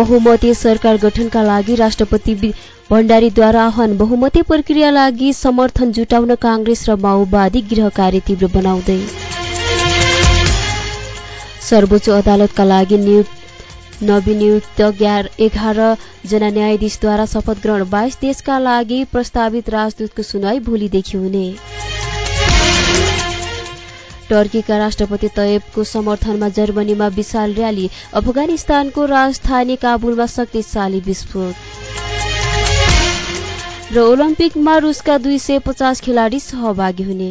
बहुमतीय सरकार गठनका लागि राष्ट्रपति भण्डारीद्वारा आह्वान। बहुमतीय प्रक्रिया लागि समर्थन जुटाउन काङ्ग्रेस र माओवादी गृह कार्य तीव्र बनाउँदै। सर्वोच्च अदालतका लागि नवनियुक्त एघार जना न्यायाधीशद्वारा शपथ ग्रहण। बाइस देशका लागि प्रस्तावित राजदूतको सुनवाई भोलिदेखि हुने। टर्कीका राष्ट्रपति तयबको समर्थनमा जर्मनीमा विशाल र्याली अफगानिस्तानको राजधानी काबुलमा शक्तिशाली विस्फोट। र ओलम्पिकमा रुसका दुई सय पचास खेलाडी सहभागी हुने।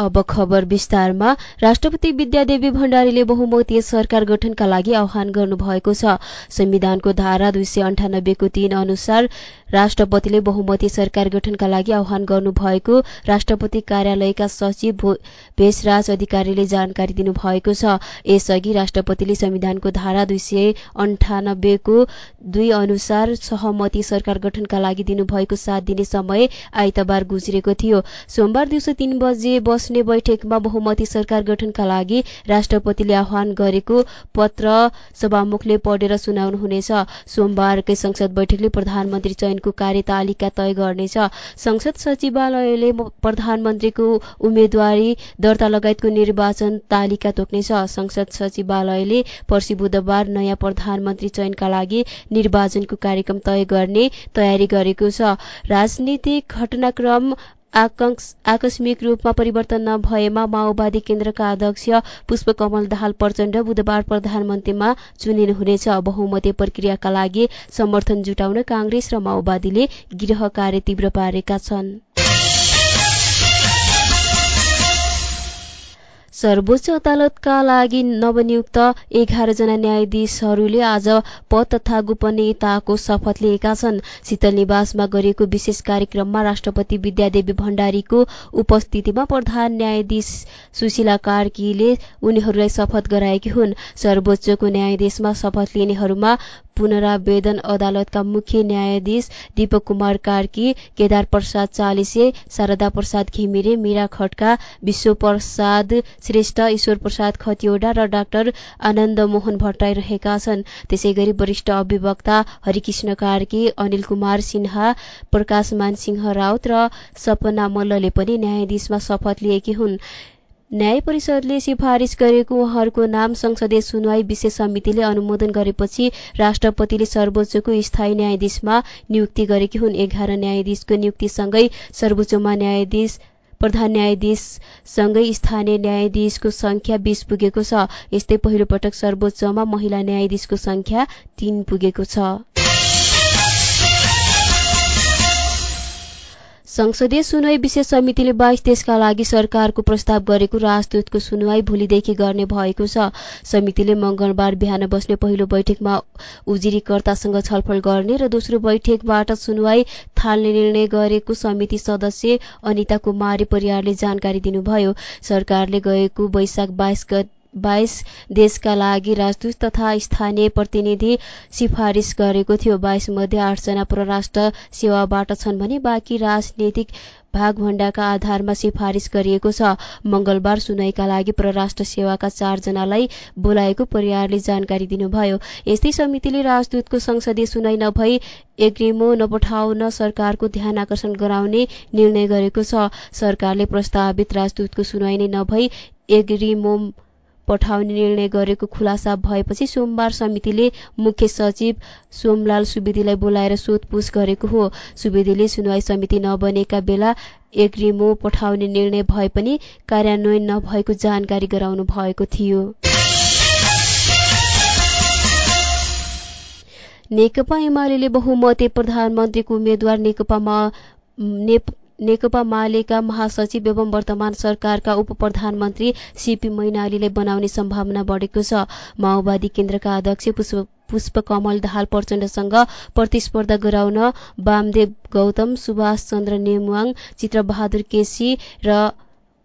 अब खबर विस्तारमा। राष्ट्रपति विद्यादेवी भण्डारीले बहुमतीय सरकार गठनका लागि आह्वान गर्नुभएको छ। संविधानको धारा दुई सय अन्ठानब्बेको तीन अनुसार राष्ट्रपतिले बहुमतीय सरकार गठनका लागि आह्वान गर्नुभएको राष्ट्रपति कार्यालयका सचिव भेषराज अधिकारीले जानकारी दिनुभएको छ। यसअघि राष्ट्रपतिले संविधानको धारा दुई सय अन्ठानब्बेको दुई अनुसार सहमति सरकार गठनका लागि दिनुभएको सात दिने समय आइतबार गुज्रेको थियो। सोमबार दिउँसो तीन बजे बस्ने बैठकमा बहुमती सरकार गठनका लागि राष्ट्रपतिले आह्वान गरेको पत्र सभामुखले पढेर सुनाउनुहुनेछ। सोमबारकै संसद बैठकले प्रधानमन्त्री चयनको कार्यतालिका तय गर्नेछ। संसद सचिवालयले प्रधानमन्त्रीको उम्मेद्वारी दर्ता लगायतको निर्वाचन तालिका तोक्नेछ। संसद सचिवालयले पर्सि बुधबार नयाँ प्रधानमन्त्री चयनका लागि निर्वाचनको कार्यक्रम तय गर्ने तयारी गरेको छ। राजनीतिक घटनाक्रम आकस्मिक रूपमा परिवर्तन नभएमा माओवादी केन्द्रका अध्यक्ष पुष्पकमल दाहाल प्रचण्ड बुधबार प्रधानमन्त्रीमा चुनिनुहुनेछ बहुमती प्रक्रियाका लागि समर्थन जुटाउन काङ्ग्रेस र माओवादीले गृह कार्य तीव्र पारेका छन्। सर्वोच्च अदालतका लागि नवनियुक्त एघारजना न्यायाधीशहरूले आज पद तथा गोपनीयताको शपथ लिएका छन्। शीतल निवासमा गरिएको विशेष कार्यक्रममा राष्ट्रपति विद्यादेवी भण्डारीको उपस्थितिमा प्रधान न्यायाधीश सुशीला कार्कीले उनीहरूलाई शपथ गराएकी हुन्। सर्वोच्चको न्यायाधीशमा शपथ लिनेहरूमा पुनरावेदन अदालतका मुख्य न्यायाधीश दीपक कुमार कार्की केदार प्रसाद चालिसे शारदा प्रसाद घिमिरे मीरा खड्का विश्व प्रसाद श्रेष्ठ ईश्वर प्रसाद खतिवडा र डाक्टर आनन्द मोहन भट्टराई रहेका छन्। त्यसै गरी वरिष्ठ अभिवक्ता हरिकृष्ण कार्की अनिल कुमार सिन्हा प्रकाशमान सिंह राउत र सपना मल्लले पनि न्यायाधीशमा शपथ लिएकी हुन्। न्याय परिषदले सिफारिस गरेको उहाँहरूको नाम संसदीय सुनवाई विशेष समितिले अनुमोदन गरेपछि राष्ट्रपतिले सर्वोच्चको स्थायी न्यायाधीशमा नियुक्ति गरेकी हुन्। एघार न्यायाधीशको नियुक्तिसँगै सर्वोच्चमा न्यायाधीश प्रधान न्यायाधीशसँगै स्थानीय न्यायाधीशको संख्या बीस पुगेको छ। यस्तै पहिलो पटक सर्वोच्चमा महिला न्यायाधीशको संख्या तीन पुगेको छ। संसदीय सुनवाई विशेष समितिले बाइस देशका लागि सरकारको प्रस्ताव गरेको राजदूतको सुनवाई भोलिदेखि गर्ने भएको छ। समितिले मंगलबार बिहान बस्ने पहिलो बैठकमा उजुरीकर्तासँग छलफल गर्ने र दोस्रो बैठकबाट सुनवाई थाल्ने निर्णय गरेको समिति सदस्य अनिता कुमारी परियारले जानकारी दिनुभयो। सरकारले गएको वैशाख बाइस बाइस देशका लागि राजदूत तथा स्थानीय प्रतिनिधि सिफारिस गरेको थियो। बाइस मध्ये आठजना परराष्ट्र सेवाबाट छन् भने बाँकी राजनीतिक भागभण्डाका आधारमा सिफारिस गरिएको छ। मंगलबार सुनवाईका लागि परराष्ट्र सेवाका चारजनालाई बोलाएको परियारले जानकारी दिनुभयो। यस्तै समितिले राजदूतको संसदीय सुनाई नभई एग्रिमो नपठाउन सरकारको ध्यान आकर्षण गराउने निर्णय गरेको छ। सरकारले प्रस्तावित राजदूतको सुनवाई नै नभई एग्रिमो पठाउने निर्णय गरेको खुलासा भएपछि सोमबार समितिले मुख्य सचिव सोमलाल सुवेदीलाई बोलाएर सोधपुछ गरेको हो। सुवेदीले सुनवाई समिति नबनेका बेला एग्रिमो पठाउने निर्णय भए पनि कार्यान्वयन नभएको जानकारी गराउनु भएको थियो। नेकपा एमाले बहुमते प्रधानमन्त्रीको उम्मेद्वार नेकपा नेकपा मालेका महासचिव एवं वर्तमान सरकारका उप प्रधानमन्त्री सीपी मैनालीलाई बनाउने सम्भावना बढेको छ। माओवादी केन्द्रका अध्यक्ष पुष्पकमल दाहाल प्रचण्डसँग प्रतिस्पर्धा गराउन वामदेव गौतम सुभाष चन्द्र नेमुवाङ चित्रबहादुर केसी र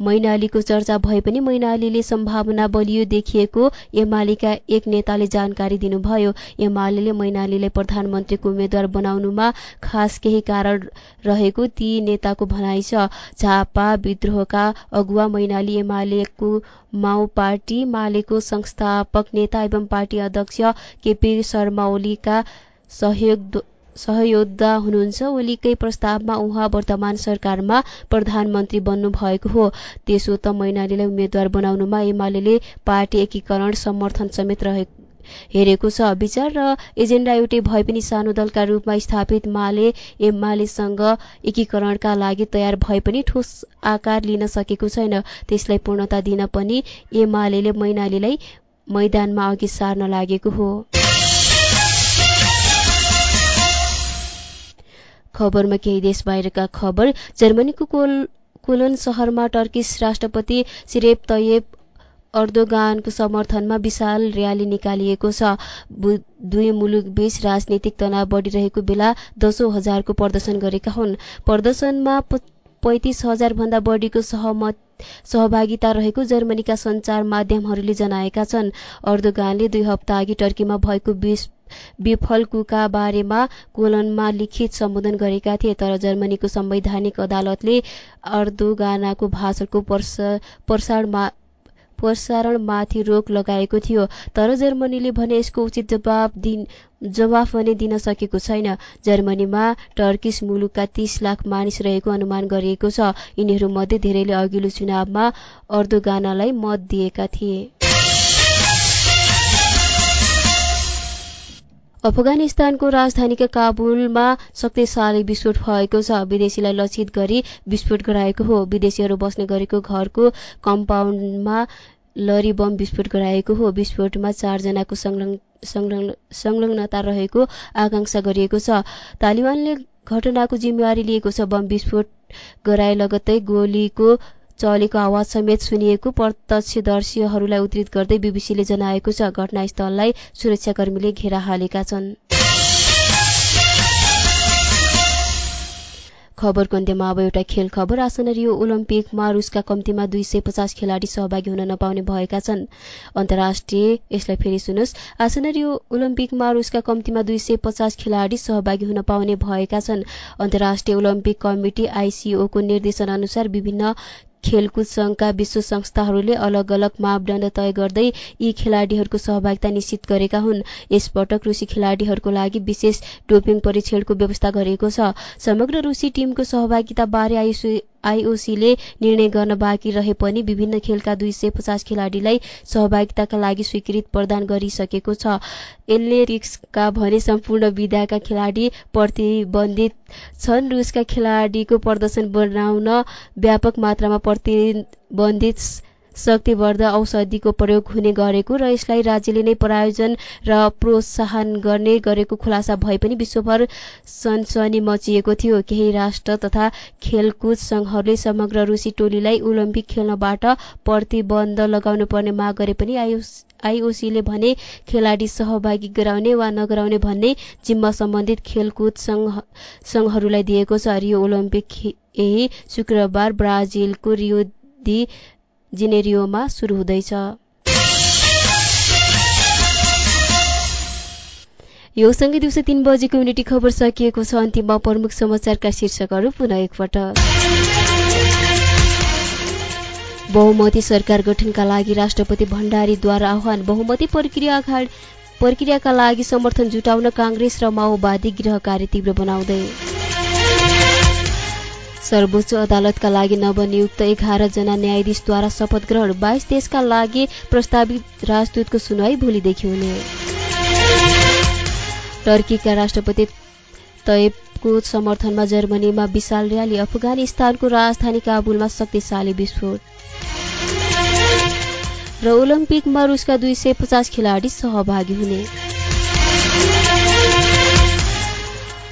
मैनालीको चर्चा भए पनि मैनालीले सम्भावना बलियो देखिएको एमालेका एक नेताले जानकारी दिनुभयो। एमाले मैनालीलाई प्रधानमन्त्रीको उम्मेद्वार बनाउनुमा खास केही कारण रहेको ती नेताको भनाइ छ। झापा विद्रोहका अगुवा मैनाली एमालेको माओ पार्टी मालेको संस्थापक नेता एवं पार्टी अध्यक्ष केपी शर्मा ओलीका सहयोग सहयोद्धा हुनुहुन्छ। ओलीकै प्रस्तावमा उहाँ वर्तमान सरकारमा प्रधानमन्त्री बन्नु भएको हो। त्यसो त मैनालीलाई उम्मेद्वार बनाउनुमा एमाले पार्टी एकीकरण समर्थन समेत हेरेको छ विचार र एजेन्डा एउटै भए पनि सानो दलका रूपमा स्थापित माले एमालेसँग एकीकरणका लागि तयार भए पनि ठोस आकार लिन सकेको छैन। त्यसलाई पूर्णता दिन पनि एमाले मैनालीलाई मैदानमा अघि सार्न लागेको हो। खबरमा केही देश बाहिरका खबर। जर्मनीको कोलन सहरमा टर्किस राष्ट्रपति सिरेप तयेब अर्दोगानको समर्थनमा विशाल र्याली निकालिएको छ। दुई मुलुकबीच राजनीतिक तनाव बढिरहेको बेला दसौँ हजारको प्रदर्शन गरेका हुन्। प्रदर्शनमा पैँतिस हजार भन्दा बढीको सहमत सहभागिता रहेको जर्मनीका सञ्चार माध्यमहरूले जनाएका छन्। अर्दोगानले दुई हप्ता अघि टर्कीमा भएको विफलकुका बारेमा कोलनमा लिखित सम्बोधन गरेका थिए तर जर्मनीको संवैधानिक अदालतले अर्दोगानाको भाषणको प्रसारणमा प्रसारणमाथि रोक लगाएको थियो। तर जर्मनीले भने यसको उचित जवाब दिन जवाफ भने दिन सकेको छैन। जर्मनीमा टर्किस मुलुकका तीस लाख मानिस रहेको अनुमान गरिएको छ। यिनीहरूमध्ये धेरैले अघिल्लो चुनावमा अर्दोगानालाई मत दिएका थिए। अफगानिस्तानको राजधानीका काबुलमा शक्तिशाली विस्फोट भएको छ। विदेशीलाई लक्षित गरी विस्फोट गराएको हो। विदेशीहरू बस्ने गरेको घरको कम्पाउन्डमा लरी बम विस्फोट गराएको हो। विस्फोटमा चारजनाको संलग्नता रहेको आकांक्षा गरिएको छ। तालिबानले घटनाको जिम्मेवारी लिएको छ। बम विस्फोट गराए लगत्तै गोलीको चलेको आवाज समेत सुनिएको प्रत्यक्षदर्शीहरूलाई उद्धृत गर्दै बीबीसीले जनाएको छ घटनास्थललाई सुरक्षाकर्मीले घेरा हालेका छन्। खबरको अन्त्यमा अब एउटा खेल खबर। आसन रियो ओलम्पिकमा रुसका कम्तीमा दुई सय पचास खेलाडी सहभागी हुन नपाउने भएका छन्। अन्तर्राष्ट्रिय यसलाई फेरि सुनुहोस् आसन रियो ओलम्पिकमा रुसका कम्तीमा दुई सय पचास खेलाडी सहभागी हुन पाउने भएका छन्। अन्तर्राष्ट्रिय ओलम्पिक कमिटी आइसिओको निर्देशन अनुसार विभिन्न खेलकुद संघका विश्व संस्थाहरूले अलग अलग मापदण्ड तय गर्दै यी खेलाड़ीहरूको सहभागिता निश्चित गरेका हुन्। यसपटक रुसी खेलाड़ीहरूको लागि विशेष डोपिङ परीक्षणको व्यवस्था गरिएको छ। समग्र रुसी टीमको सहभागिताबारे आईओसीले निर्णय गर्न बाँकी रहे पनि विभिन्न खेलका दुई सय पचास खेलाडीलाई सहभागिताका लागि स्वीकृति प्रदान गरिसकेको छ। एथलेटिक्सका भने सम्पूर्ण विधाका खेलाडी प्रतिबन्धित छन्। रुसका खेलाडीको प्रदर्शन बनाउन व्यापक मात्रामा प्रतिबन्धित शक्तिवर्धक औषधिको प्रयोग हुने गरेको र यसलाई राज्यले नै प्रायोजन र प्रोत्साहन गर्ने गरेको खुलासा भए पनि विश्वभर सनसनी मचिएको थियो। केही राष्ट्र तथा खेलकुद संघहरूले समग्र रुसी टोलीलाई ओलम्पिक खेल्नबाट प्रतिबन्ध लगाउनु पर्ने माग गरे पनि आइओसीले भने खेलाडी सहभागी गराउने वा नगराउने भन्ने जिम्मा सम्बन्धित खेलकुद संघहरूलाई दिएको छ। रियो ओलम्पिक यही शुक्रबार ब्राजिलको रियो दि जिनेरियोमा सुरु हुँदैछ। यो सँगै दिउँसो तीन बजेको युनिटी खबर सकिएको छ। अन्तिममा प्रमुख समाचारका शीर्षकहरू पुनः एकपटक। बहुमती सरकार गठनका लागि राष्ट्रपति भण्डारीद्वारा आह्वान। बहुमती प्रक्रिया प्रक्रियाका लागि समर्थन जुटाउन काङ्ग्रेस र माओवादी गृह कार्य तीव्र बनाउँदै। सर्वोच्च अदालतका लागि नवनियुक्त एघार जना न्यायाधीशद्वारा शपथ ग्रहण बाइस देशका लागि प्रस्तावित राजदूतको सुनवाई भोलिदेखि हुने। टर्कीका राष्ट्रपति तयबको समर्थनमा जर्मनीमा विशाल र्याली अफगानिस्तानको राजधानी काबुलमा शक्तिशाली विस्फोट। र ओलम्पिकमा रुसका दुई सय पचास खेलाडी सहभागी हुने।